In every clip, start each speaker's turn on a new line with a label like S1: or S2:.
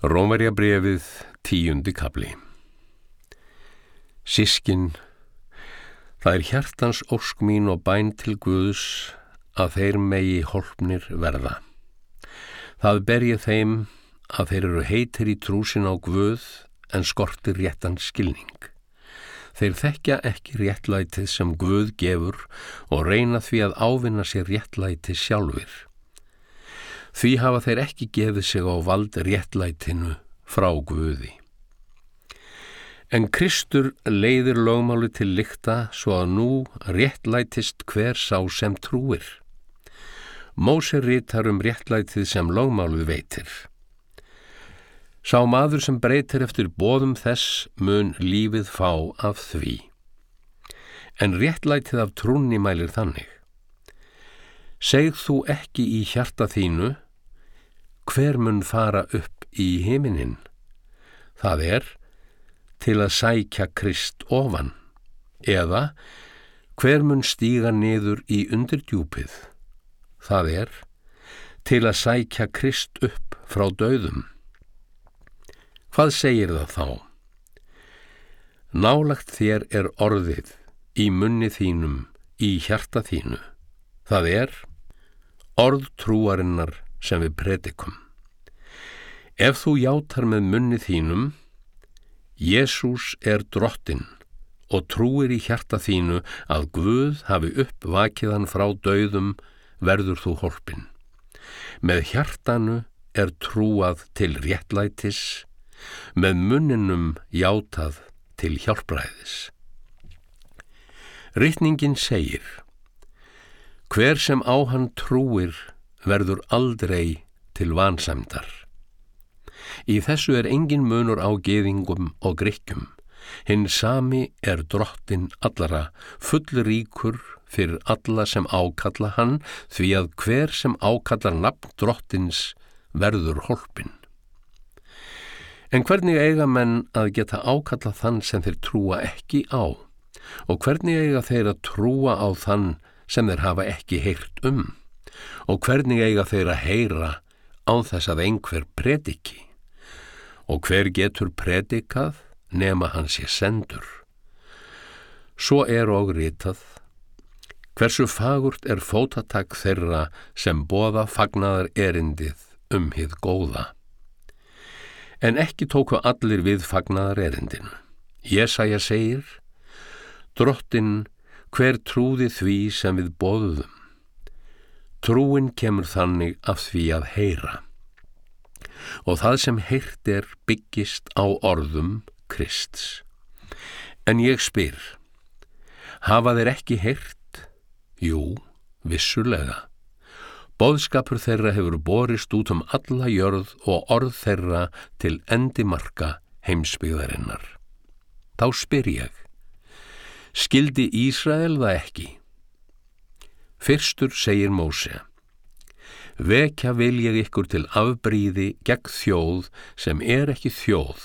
S1: Rómarja brefið tíundi kabli Sískin, það er hjartans ósk mín og bæn til Guðs að þeir megi holpnir verða. Það ber ég þeim að þeir eru heitir í trúsin á Guð en skortir réttan skilning. Þeir þekkja ekki réttlætið sem Guð gefur og reyna því að ávinna sér réttlætið sjálfur. Því hafa þeir ekki gefið sig á vald réttlætinu frá Guði. En Kristur leiðir lögmáli til lykta svo að nú réttlætist hver sá sem trúir. Móse rítar um réttlætið sem lögmálið veitir. Sá maður sem breytir eftir bóðum þess mun lífið fá af því. En réttlætið af trúnni mælir þannig. Segð þú ekki í hjarta þínu, hver mun fara upp í heiminin? Það er til að sækja Krist ofan eða hver mun stíga niður í undirdjúpið. Það er til að sækja Krist upp frá döðum. Hvað segir það þá? Nálagt þér er orðið í munni þínum, í hjarta þínu. Það er orð trúarinnar sem við predikum. Ef þú játar með munni þínum Jésús er drottin og trúir í hjarta þínu að Guð hafi uppvakiðan frá dauðum verður þú horfin. Með hjartanu er trúað til réttlætis, með munninum játað til hjálpræðis. Rittningin segir, hver sem á hann trúir verður aldrei til vansamdar. Í þessu er engin munur á geðingum og greikkjum. Hinn sami er drottin allara, fullríkur fyrir alla sem ákalla hann því að hver sem ákallar nafn drottins verður holpin. En hvernig eiga menn að geta ákalla þann sem þeir trúa ekki á? Og hvernig eiga þeir að trúa á þann sem þeir hafa ekki heyrt um? Og hvernig eiga þeir að heyra á þess að einhver prediki? og hver getur predikað nema hans ég sendur. Svo er og ritað, hversu fagurt er fótatak þeirra sem boða fagnaðar erindið um hið góða. En ekki tóku allir við fagnaðar erindinu. Jésaja segir, drottin hver trúði því sem við boðuðum. Trúin kemur þannig af því að heyra og það sem heyrt er byggist á orðum Krists. En ég spyr, hafa þeir ekki heyrt? Jú, vissulega. Bóðskapur þeirra hefur borist út um alla jörð og orð þeirra til endimarka heimsbyggðarinnar. Þá spyr ég, skildi Ísrael það ekki? Fyrstur segir Móse, Vekja vil ég ykkur til afbríði gegn þjóð sem er ekki þjóð.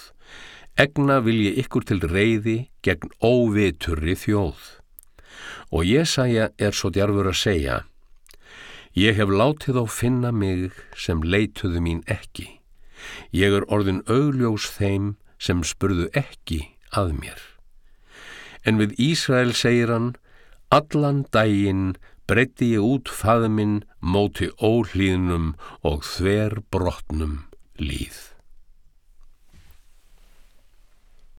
S1: Egna vil ég ykkur til reyði gegn óviturri þjóð. Og Jésaja er svo djarfur að segja, ég hef látið á finna mig sem leituðu mín ekki. Ég er orðin augljós þeim sem spurðu ekki að mér. En við Ísrael segir hann, allan daginn breytti ég út faðminn móti óhlýðnum og þver brotnum líð.